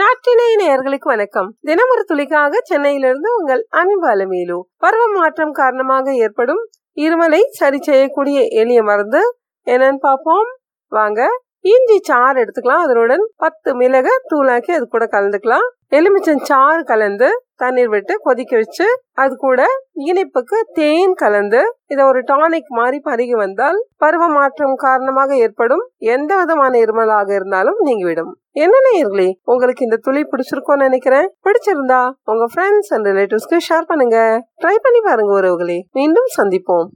நாட்டினை நேயர்களுக்கு வணக்கம். தினமொரு துளிக்காக சென்னையிலிருந்து உங்கள் அன்பு அலமேலு. பருவ மாற்றம் காரணமாக ஏற்படும் இருமலை சரி செய்யக்கூடிய எளிய மருந்து என்னன்னு பார்ப்போம். வாங்க இஞ்சி சாறு எடுத்துக்கலாம். அதனுடன் பத்து மிளக தூளாக்கி அது கூட கலந்துக்கலாம். எலுமிச்சம் சாறு கலந்து தண்ணீர் விட்டு கொதிக்க வச்சு அது கூட இனிப்புக்கு தேன் கலந்து இதை ஒரு டானிக் மாதிரி பருகி வந்தால் பருவ மாற்றம் காரணமாக ஏற்படும். எந்த விதமான இருமலாக இருந்தாலும் நீங்கிவிடும். என்ன நேயர்களே உங்களுக்கு இந்த துளி பிடிச்சிருக்கோம்னு நினைக்கிறேன். பிடிச்சிருந்தா உங்க ஃப்ரெண்ட்ஸ் அண்ட் ரிலேட்டிவ்ஸ்க்கு ஷேர் பண்ணுங்க. ட்ரை பண்ணி பாருங்க உறவுகளே. மீண்டும் சந்திப்போம்.